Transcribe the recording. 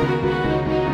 Música